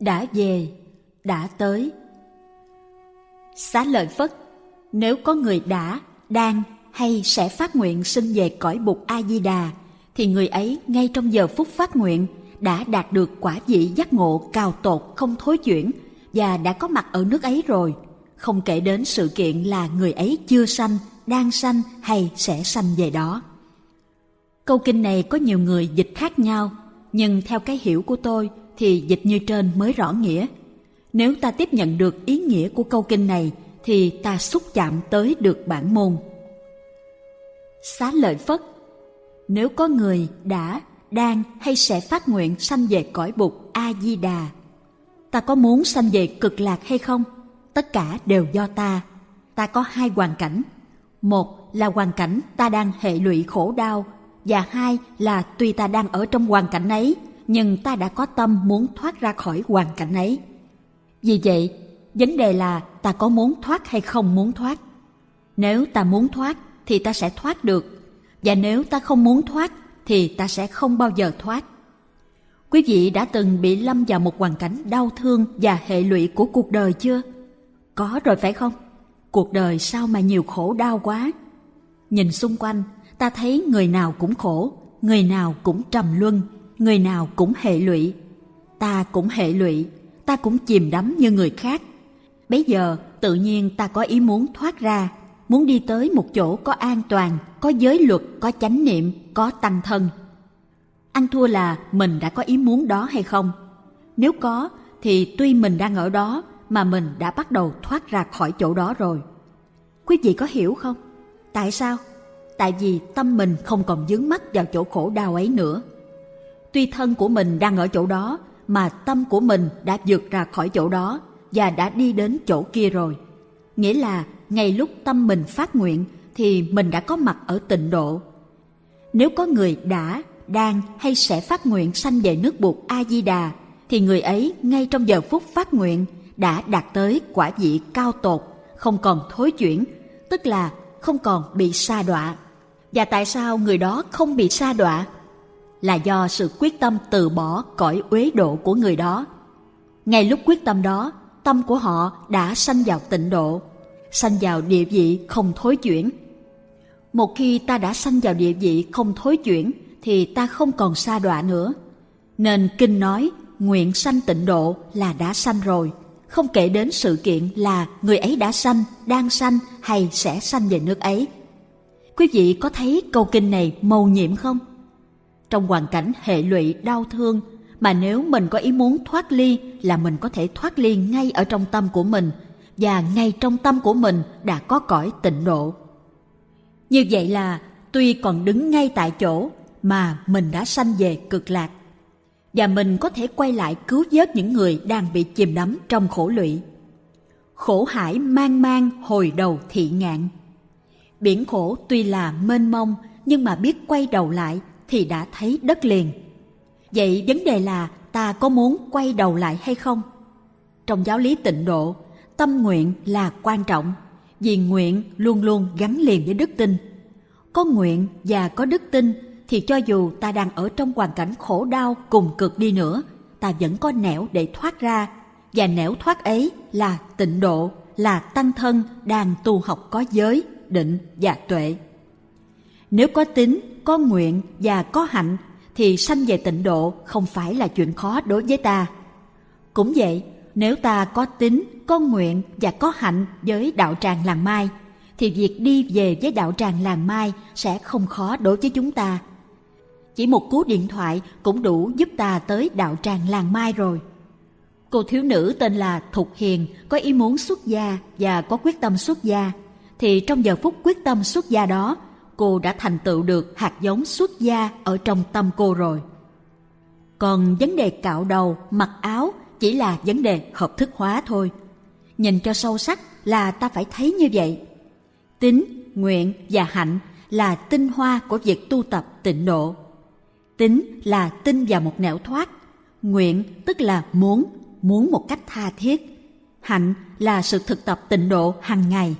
đã về, đã tới. Xá lợi Phất, nếu có người đã, đang hay sẽ phát nguyện sinh về cõi bục A-di-đà, thì người ấy ngay trong giờ phút phát nguyện đã đạt được quả vị giác ngộ cao tột không thối chuyển và đã có mặt ở nước ấy rồi, không kể đến sự kiện là người ấy chưa sanh, đang sanh hay sẽ sanh về đó. Câu kinh này có nhiều người dịch khác nhau, nhưng theo cái hiểu của tôi thì dịch như trên mới rõ nghĩa. Nếu ta tiếp nhận được ý nghĩa của câu kinh này thì ta xúc chạm tới được bản môn. Xá lợi Phất Nếu có người đã, đang hay sẽ phát nguyện sanh về cõi bục A-di-đà, ta có muốn sanh về cực lạc hay không? Tất cả đều do ta. Ta có hai hoàn cảnh. Một là hoàn cảnh ta đang hệ lụy khổ đau và hai là tuy ta đang ở trong hoàn cảnh ấy nhưng ta đã có tâm muốn thoát ra khỏi hoàn cảnh ấy. Vì vậy, vấn đề là ta có muốn thoát hay không muốn thoát. Nếu ta muốn thoát thì ta sẽ thoát được, và nếu ta không muốn thoát thì ta sẽ không bao giờ thoát. Quý vị đã từng bị lâm vào một hoàn cảnh đau thương và hệ lụy của cuộc đời chưa? Có rồi phải không? Cuộc đời sao mà nhiều khổ đau quá? Nhìn xung quanh, ta thấy người nào cũng khổ, người nào cũng trầm luân, người nào cũng hệ lụy. Ta cũng hệ lụy, ta cũng chìm đắm như người khác. Bấy giờ tự nhiên ta có ý muốn thoát ra, muốn đi tới một chỗ có an toàn, có giới luật, có chánh niệm, có tăng thân. Ăn thua là mình đã có ý muốn đó hay không? Nếu có, thì tuy mình đang ở đó mà mình đã bắt đầu thoát ra khỏi chỗ đó rồi. Quý vị có hiểu không? Tại sao? Tại vì tâm mình không còn dướng mắt vào chỗ khổ đau ấy nữa. Tuy thân của mình đang ở chỗ đó mà tâm của mình đã vượt ra khỏi chỗ đó và đã đi đến chỗ kia rồi. Nghĩa là ngay lúc tâm mình phát nguyện thì mình đã có mặt ở tịnh độ. Nếu có người đã, đang hay sẽ phát nguyện sanh về nước buộc A-di-đà thì người ấy ngay trong giờ phút phát nguyện đã đạt tới quả vị cao tột, không còn thối chuyển, tức là không còn bị sa đọa. Và tại sao người đó không bị sa đọa? Là do sự quyết tâm từ bỏ cõi uế độ của người đó. Ngay lúc quyết tâm đó, tâm của họ đã sanh vào tịnh độ, sanh vào địa vị không thối chuyển. Một khi ta đã sanh vào địa vị không thối chuyển, thì ta không còn xa đọa nữa. Nên kinh nói nguyện sanh tịnh độ là đã sanh rồi, không kể đến sự kiện là người ấy đã sanh, đang sanh hay sẽ sanh về nước ấy. Quý vị có thấy câu kinh này mầu nhiệm không? Trong hoàn cảnh hệ lụy, đau thương mà nếu mình có ý muốn thoát ly là mình có thể thoát ly ngay ở trong tâm của mình và ngay trong tâm của mình đã có cõi tịnh độ. Như vậy là tuy còn đứng ngay tại chỗ mà mình đã sanh về cực lạc và mình có thể quay lại cứu vớt những người đang bị chìm đắm trong khổ lụy. Khổ hải mang mang hồi đầu thị ngạn. Biển khổ tuy là mênh mông nhưng mà biết quay đầu lại thì đã thấy đất liền. Vậy vấn đề là ta có muốn quay đầu lại hay không? Trong giáo lý tịnh độ, tâm nguyện là quan trọng vì nguyện luôn luôn gắn liền với đức tin. Có nguyện và có đức tin thì cho dù ta đang ở trong hoàn cảnh khổ đau cùng cực đi nữa, ta vẫn có nẻo để thoát ra, và nẻo thoát ấy là tịnh độ, là tăng thân đang tu học có giới, định và tuệ. Nếu có tính, có nguyện và có hạnh thì sanh về tịnh độ không phải là chuyện khó đối với ta. Cũng vậy, nếu ta có tính, có nguyện và có hạnh với đạo tràng làng mai, thì việc đi về với đạo tràng làng mai sẽ không khó đối với chúng ta chỉ một cú điện thoại cũng đủ giúp ta tới đạo tràng làng mai rồi. Cô thiếu nữ tên là Thục Hiền có ý muốn xuất gia và có quyết tâm xuất gia, thì trong giờ phút quyết tâm xuất gia đó, cô đã thành tựu được hạt giống xuất gia ở trong tâm cô rồi. Còn vấn đề cạo đầu, mặc áo chỉ là vấn đề hợp thức hóa thôi. Nhìn cho sâu sắc là ta phải thấy như vậy. Tính, nguyện và hạnh là tinh hoa của việc tu tập tịnh độ Tính là tin vào một nẻo thoát. Nguyện tức là muốn, muốn một cách tha thiết. Hạnh là sự thực tập tịnh độ hàng ngày.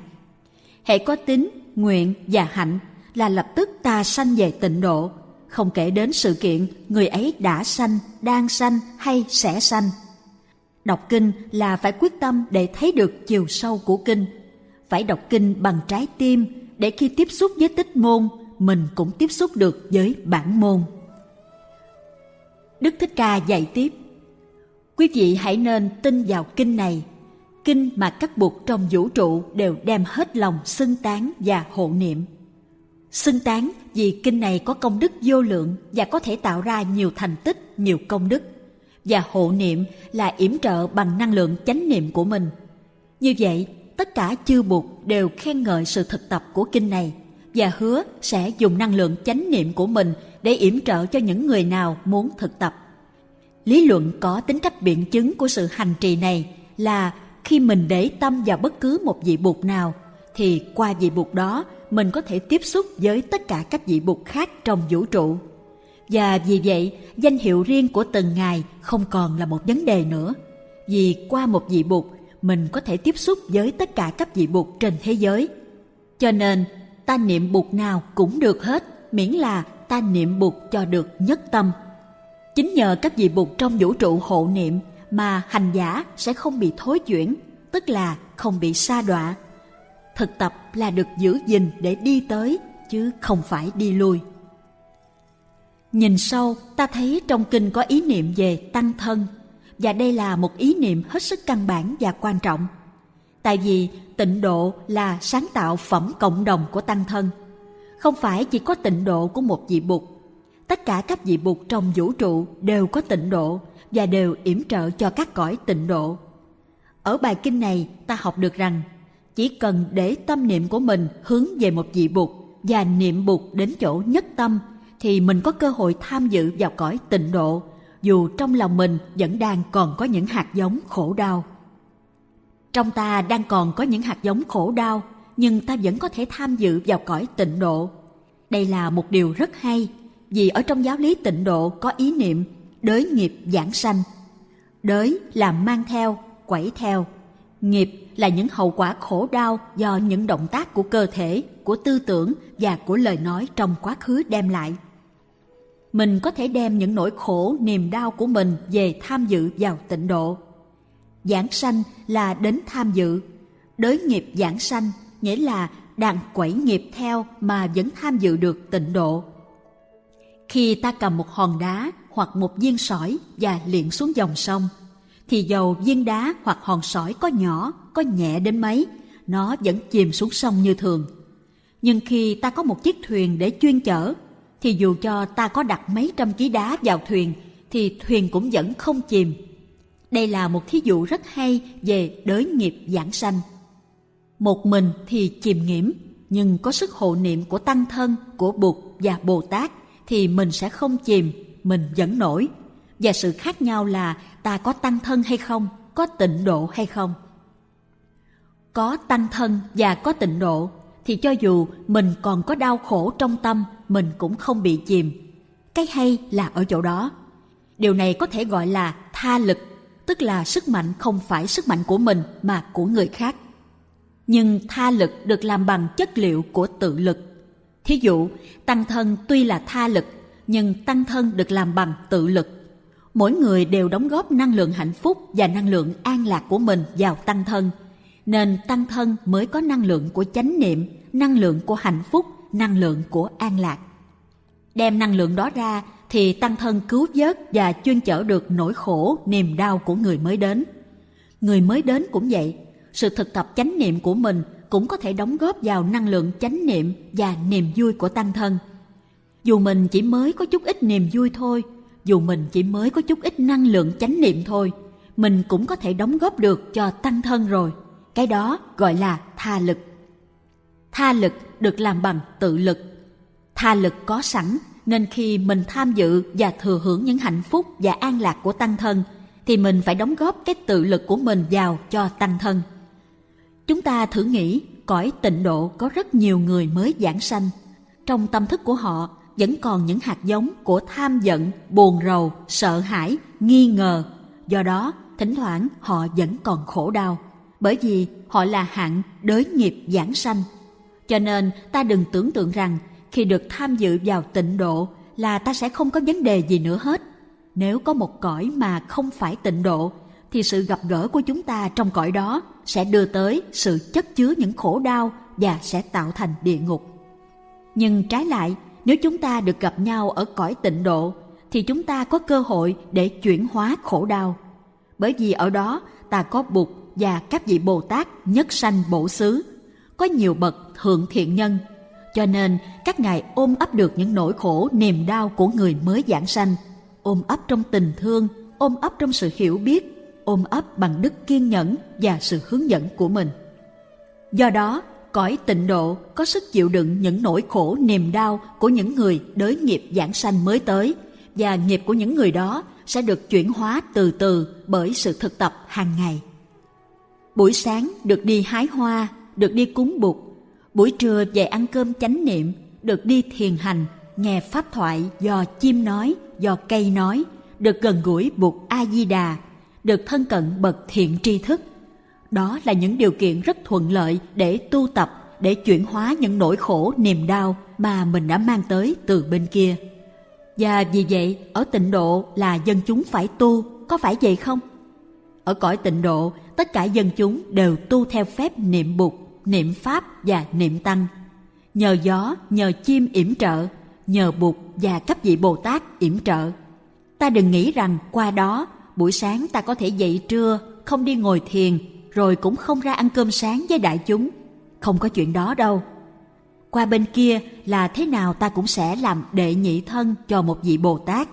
Hãy có tính, nguyện và hạnh là lập tức ta sanh về tịnh độ, không kể đến sự kiện người ấy đã sanh, đang sanh hay sẽ sanh. Đọc kinh là phải quyết tâm để thấy được chiều sâu của kinh. Phải đọc kinh bằng trái tim để khi tiếp xúc với tích môn, mình cũng tiếp xúc được với bản môn. Đức Thích Ca dạy tiếp Quý vị hãy nên tin vào kinh này Kinh mà các bụt trong vũ trụ đều đem hết lòng xưng tán và hộ niệm Xưng tán vì kinh này có công đức vô lượng và có thể tạo ra nhiều thành tích, nhiều công đức Và hộ niệm là yểm trợ bằng năng lượng chánh niệm của mình Như vậy, tất cả chư bụt đều khen ngợi sự thực tập của kinh này và hứa sẽ dùng năng lượng chánh niệm của mình để yểm trợ cho những người nào muốn thực tập. Lý luận có tính cách biện chứng của sự hành trì này là khi mình để tâm vào bất cứ một vị bụt nào thì qua vị bụt đó mình có thể tiếp xúc với tất cả các vị bụt khác trong vũ trụ. Và vì vậy, danh hiệu riêng của từng ngài không còn là một vấn đề nữa. Vì qua một vị bụt, mình có thể tiếp xúc với tất cả các vị bụt trên thế giới. Cho nên, ta niệm bụt nào cũng được hết, miễn là ta niệm bụt cho được nhất tâm. Chính nhờ các vị bụt trong vũ trụ hộ niệm mà hành giả sẽ không bị thối chuyển, tức là không bị sa đọa. Thực tập là được giữ gìn để đi tới, chứ không phải đi lui. Nhìn sâu, ta thấy trong kinh có ý niệm về tăng thân, và đây là một ý niệm hết sức căn bản và quan trọng. Tại vì tịnh độ là sáng tạo phẩm cộng đồng của tăng thân. Không phải chỉ có tịnh độ của một vị bụt. Tất cả các vị bụt trong vũ trụ đều có tịnh độ và đều yểm trợ cho các cõi tịnh độ. Ở bài kinh này ta học được rằng chỉ cần để tâm niệm của mình hướng về một vị bụt và niệm bụt đến chỗ nhất tâm thì mình có cơ hội tham dự vào cõi tịnh độ dù trong lòng mình vẫn đang còn có những hạt giống khổ đau. Trong ta đang còn có những hạt giống khổ đau, nhưng ta vẫn có thể tham dự vào cõi tịnh độ. Đây là một điều rất hay, vì ở trong giáo lý tịnh độ có ý niệm đới nghiệp giảng sanh. Đới là mang theo, quẩy theo. Nghiệp là những hậu quả khổ đau do những động tác của cơ thể, của tư tưởng và của lời nói trong quá khứ đem lại. Mình có thể đem những nỗi khổ, niềm đau của mình về tham dự vào tịnh độ Giảng sanh là đến tham dự. Đới nghiệp giảng sanh nghĩa là đang quẩy nghiệp theo mà vẫn tham dự được tịnh độ. Khi ta cầm một hòn đá hoặc một viên sỏi và liệng xuống dòng sông, thì dầu viên đá hoặc hòn sỏi có nhỏ, có nhẹ đến mấy, nó vẫn chìm xuống sông như thường. Nhưng khi ta có một chiếc thuyền để chuyên chở, thì dù cho ta có đặt mấy trăm ký đá vào thuyền, thì thuyền cũng vẫn không chìm đây là một thí dụ rất hay về đới nghiệp giảng sanh. Một mình thì chìm nghiễm, nhưng có sức hộ niệm của tăng thân, của Bụt và Bồ Tát thì mình sẽ không chìm, mình vẫn nổi. Và sự khác nhau là ta có tăng thân hay không, có tịnh độ hay không. Có tăng thân và có tịnh độ thì cho dù mình còn có đau khổ trong tâm, mình cũng không bị chìm. Cái hay là ở chỗ đó. Điều này có thể gọi là tha lực tức là sức mạnh không phải sức mạnh của mình mà của người khác. Nhưng tha lực được làm bằng chất liệu của tự lực. Thí dụ, tăng thân tuy là tha lực, nhưng tăng thân được làm bằng tự lực. Mỗi người đều đóng góp năng lượng hạnh phúc và năng lượng an lạc của mình vào tăng thân, nên tăng thân mới có năng lượng của chánh niệm, năng lượng của hạnh phúc, năng lượng của an lạc. Đem năng lượng đó ra thì tăng thân cứu vớt và chuyên chở được nỗi khổ, niềm đau của người mới đến. Người mới đến cũng vậy, sự thực tập chánh niệm của mình cũng có thể đóng góp vào năng lượng chánh niệm và niềm vui của tăng thân. Dù mình chỉ mới có chút ít niềm vui thôi, dù mình chỉ mới có chút ít năng lượng chánh niệm thôi, mình cũng có thể đóng góp được cho tăng thân rồi. Cái đó gọi là tha lực. Tha lực được làm bằng tự lực. Tha lực có sẵn nên khi mình tham dự và thừa hưởng những hạnh phúc và an lạc của tăng thân thì mình phải đóng góp cái tự lực của mình vào cho tăng thân chúng ta thử nghĩ cõi tịnh độ có rất nhiều người mới giảng sanh trong tâm thức của họ vẫn còn những hạt giống của tham giận buồn rầu sợ hãi nghi ngờ. Do đó thỉnh thoảng họ vẫn còn khổ đau bởi vì họ là hạng đới nghiệp giảng sanh. Cho nên ta đừng tưởng tượng rằng khi được tham dự vào tịnh độ là ta sẽ không có vấn đề gì nữa hết. Nếu có một cõi mà không phải tịnh độ thì sự gặp gỡ của chúng ta trong cõi đó sẽ đưa tới sự chất chứa những khổ đau và sẽ tạo thành địa ngục. Nhưng trái lại, nếu chúng ta được gặp nhau ở cõi tịnh độ thì chúng ta có cơ hội để chuyển hóa khổ đau. Bởi vì ở đó ta có Bụt và các vị Bồ Tát nhất sanh bổ xứ, có nhiều bậc thượng thiện nhân, cho nên các ngài ôm ấp được những nỗi khổ niềm đau của người mới giảng sanh, ôm ấp trong tình thương, ôm ấp trong sự hiểu biết, ôm ấp bằng đức kiên nhẫn và sự hướng dẫn của mình. Do đó, cõi tịnh độ có sức chịu đựng những nỗi khổ niềm đau của những người đới nghiệp giảng sanh mới tới và nghiệp của những người đó sẽ được chuyển hóa từ từ bởi sự thực tập hàng ngày. Buổi sáng được đi hái hoa, được đi cúng bụt, buổi trưa về ăn cơm chánh niệm, được đi thiền hành, nghe pháp thoại do chim nói, do cây nói, được gần gũi Bụt A Di Đà, được thân cận bậc thiện tri thức. Đó là những điều kiện rất thuận lợi để tu tập, để chuyển hóa những nỗi khổ niềm đau mà mình đã mang tới từ bên kia. Và vì vậy, ở tịnh độ là dân chúng phải tu, có phải vậy không? Ở cõi tịnh độ, tất cả dân chúng đều tu theo phép niệm Bụt, niệm Pháp và niệm Tăng. Nhờ gió, nhờ chim yểm trợ, nhờ Bụt và các vị Bồ Tát yểm trợ. Ta đừng nghĩ rằng qua đó, buổi sáng ta có thể dậy trưa, không đi ngồi thiền, rồi cũng không ra ăn cơm sáng với đại chúng. Không có chuyện đó đâu qua bên kia là thế nào ta cũng sẽ làm đệ nhị thân cho một vị Bồ Tát.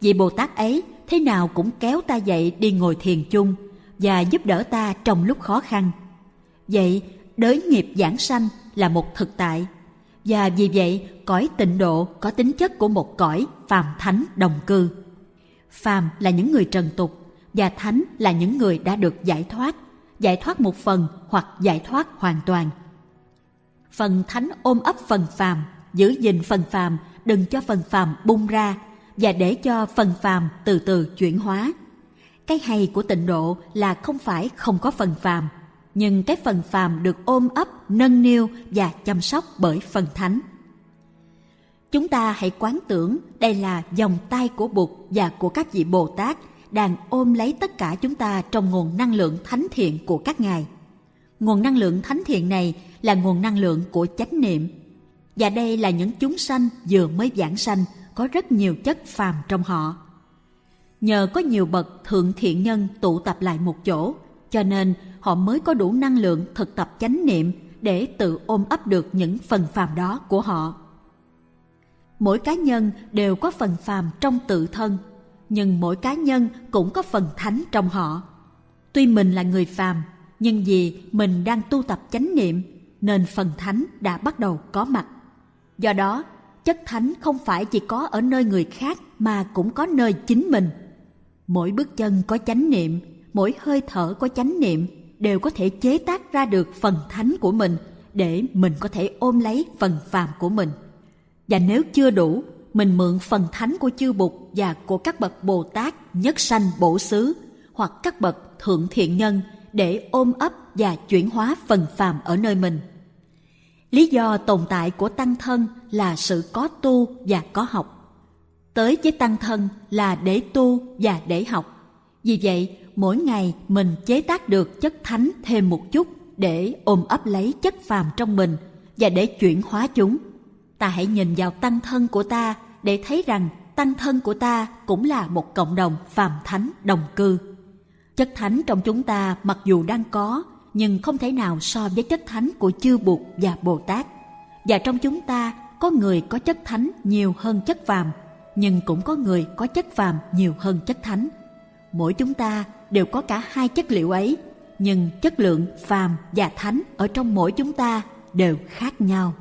Vị Bồ Tát ấy thế nào cũng kéo ta dậy đi ngồi thiền chung và giúp đỡ ta trong lúc khó khăn. Vậy, đới nghiệp giảng sanh là một thực tại và vì vậy cõi tịnh độ có tính chất của một cõi phàm thánh đồng cư. Phàm là những người trần tục và thánh là những người đã được giải thoát, giải thoát một phần hoặc giải thoát hoàn toàn – phần thánh ôm ấp phần phàm, giữ gìn phần phàm, đừng cho phần phàm bung ra và để cho phần phàm từ từ chuyển hóa. Cái hay của tịnh độ là không phải không có phần phàm, nhưng cái phần phàm được ôm ấp, nâng niu và chăm sóc bởi phần thánh. Chúng ta hãy quán tưởng đây là dòng tay của bụt và của các vị bồ tát đang ôm lấy tất cả chúng ta trong nguồn năng lượng thánh thiện của các ngài. Nguồn năng lượng thánh thiện này là nguồn năng lượng của chánh niệm. Và đây là những chúng sanh vừa mới giảng sanh, có rất nhiều chất phàm trong họ. Nhờ có nhiều bậc thượng thiện nhân tụ tập lại một chỗ, cho nên họ mới có đủ năng lượng thực tập chánh niệm để tự ôm ấp được những phần phàm đó của họ. Mỗi cá nhân đều có phần phàm trong tự thân nhưng mỗi cá nhân cũng có phần thánh trong họ tuy mình là người phàm nhưng vì mình đang tu tập chánh niệm nên phần thánh đã bắt đầu có mặt. Do đó, chất thánh không phải chỉ có ở nơi người khác mà cũng có nơi chính mình. Mỗi bước chân có chánh niệm, mỗi hơi thở có chánh niệm đều có thể chế tác ra được phần thánh của mình để mình có thể ôm lấy phần phàm của mình. Và nếu chưa đủ, mình mượn phần thánh của chư Bụt và của các bậc Bồ Tát nhất sanh bổ xứ hoặc các bậc thượng thiện nhân để ôm ấp và chuyển hóa phần phàm ở nơi mình. Lý do tồn tại của tăng thân là sự có tu và có học. Tới với tăng thân là để tu và để học. Vì vậy, mỗi ngày mình chế tác được chất thánh thêm một chút để ôm ấp lấy chất phàm trong mình và để chuyển hóa chúng. Ta hãy nhìn vào tăng thân của ta để thấy rằng tăng thân của ta cũng là một cộng đồng phàm thánh đồng cư. Chất thánh trong chúng ta mặc dù đang có nhưng không thể nào so với chất thánh của chư Bụt và Bồ Tát. Và trong chúng ta có người có chất thánh nhiều hơn chất phàm, nhưng cũng có người có chất phàm nhiều hơn chất thánh. Mỗi chúng ta đều có cả hai chất liệu ấy, nhưng chất lượng phàm và thánh ở trong mỗi chúng ta đều khác nhau.